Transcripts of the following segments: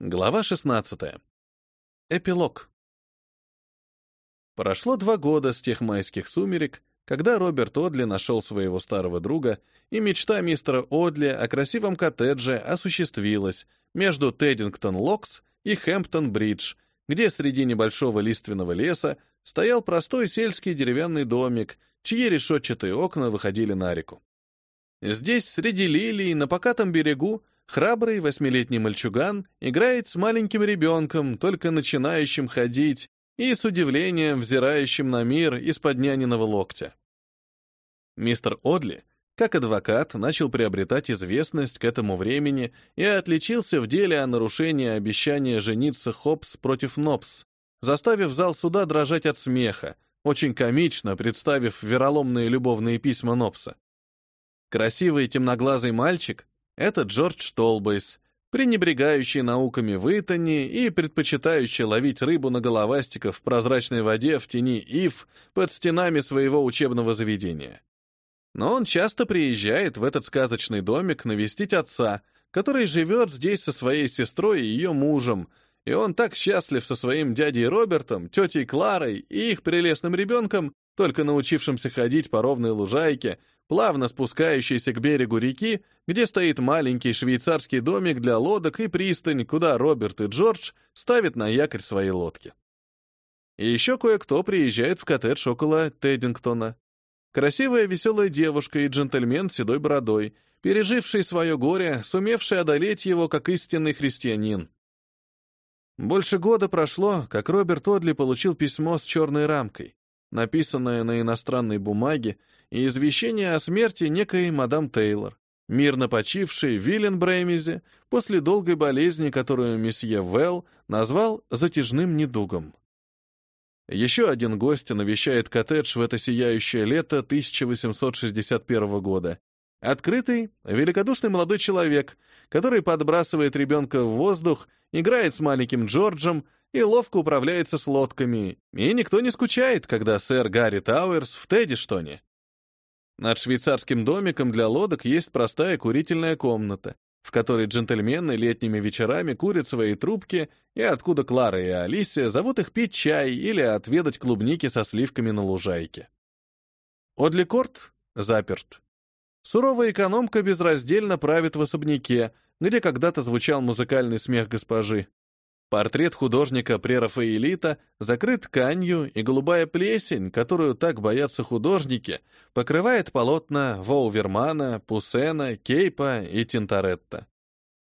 Глава 16. Эпилог. Прошло два года с тех майских сумерек, когда Роберт Одли нашел своего старого друга, и мечта мистера Одли о красивом коттедже осуществилась между Теддингтон-Локс и Хэмптон-Бридж, где среди небольшого лиственного леса стоял простой сельский деревянный домик, чьи решетчатые окна выходили на реку. Здесь, среди лилий, на покатом берегу, Храбрый восьмилетний мальчуган играет с маленьким ребенком, только начинающим ходить, и с удивлением взирающим на мир из-под няниного локтя. Мистер Одли, как адвокат, начал приобретать известность к этому времени и отличился в деле о нарушении обещания жениться Хопс против Нопс, заставив зал суда дрожать от смеха, очень комично представив вероломные любовные письма Нопса. Красивый темноглазый мальчик, это Джордж Толбейс, пренебрегающий науками в Итоне и предпочитающий ловить рыбу на головастиков в прозрачной воде в тени ив под стенами своего учебного заведения. Но он часто приезжает в этот сказочный домик навестить отца, который живет здесь со своей сестрой и ее мужем, и он так счастлив со своим дядей Робертом, тетей Кларой и их прелестным ребенком, только научившимся ходить по ровной лужайке, плавно спускающейся к берегу реки, где стоит маленький швейцарский домик для лодок и пристань, куда Роберт и Джордж ставят на якорь свои лодки. И еще кое-кто приезжает в коттедж около Теддингтона. Красивая веселая девушка и джентльмен с седой бородой, переживший свое горе, сумевший одолеть его как истинный христианин. Больше года прошло, как Роберт Одли получил письмо с черной рамкой, написанное на иностранной бумаге, и извещение о смерти некой мадам Тейлор, мирно почившей в Виленбреймезе после долгой болезни, которую месье Велл назвал затяжным недугом. Еще один гость навещает коттедж в это сияющее лето 1861 года. Открытый, великодушный молодой человек, который подбрасывает ребенка в воздух, играет с маленьким Джорджем и ловко управляется с лодками, и никто не скучает, когда сэр Гарри Тауэрс в Теддиштоне. Над швейцарским домиком для лодок есть простая курительная комната, в которой джентльмены летними вечерами курят свои трубки, и откуда Клара и Алисия зовут их пить чай или отведать клубники со сливками на лужайке. Одликорт заперт. Суровая экономка безраздельно правит в особняке, где когда-то звучал музыкальный смех госпожи. Портрет художника прерафаэлита закрыт тканью, и голубая плесень, которую так боятся художники, покрывает полотна Воувермана, Пуссена, Кейпа и Тинторетта.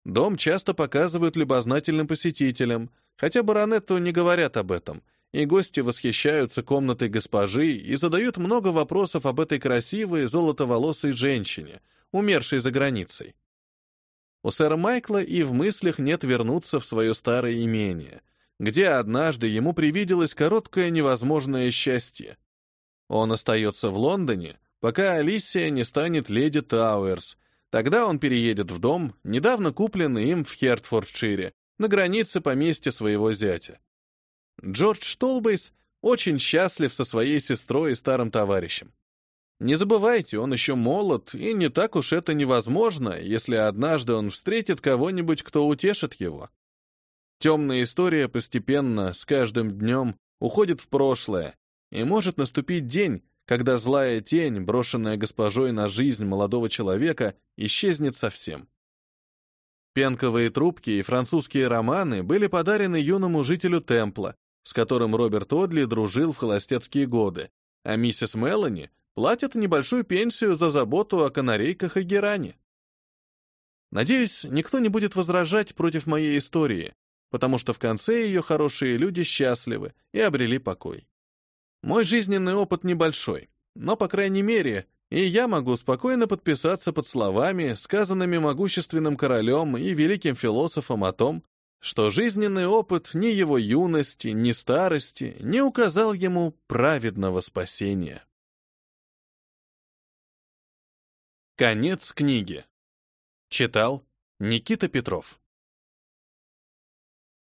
Дом часто показывают любознательным посетителям, хотя баронетту не говорят об этом, и гости восхищаются комнатой госпожи и задают много вопросов об этой красивой золотоволосой женщине, умершей за границей. У сэра Майкла и в мыслях нет вернуться в свое старое имение, где однажды ему привиделось короткое невозможное счастье. Он остается в Лондоне, пока Алисия не станет леди Тауэрс. Тогда он переедет в дом, недавно купленный им в Хертфордшире, на границе поместья своего зятя. Джордж Толбейс очень счастлив со своей сестрой и старым товарищем. Не забывайте, он еще молод, и не так уж это невозможно, если однажды он встретит кого-нибудь, кто утешит его. Темная история постепенно, с каждым днем, уходит в прошлое, и может наступить день, когда злая тень, брошенная госпожой на жизнь молодого человека, исчезнет совсем. Пенковые трубки и французские романы были подарены юному жителю Темпла, с которым Роберт Одли дружил в холостяцкие годы, а миссис Мелани платят небольшую пенсию за заботу о канарейках и геране. Надеюсь, никто не будет возражать против моей истории, потому что в конце ее хорошие люди счастливы и обрели покой. Мой жизненный опыт небольшой, но, по крайней мере, и я могу спокойно подписаться под словами, сказанными могущественным королем и великим философом о том, что жизненный опыт ни его юности, ни старости не указал ему праведного спасения. Конец книги. Читал Никита Петров.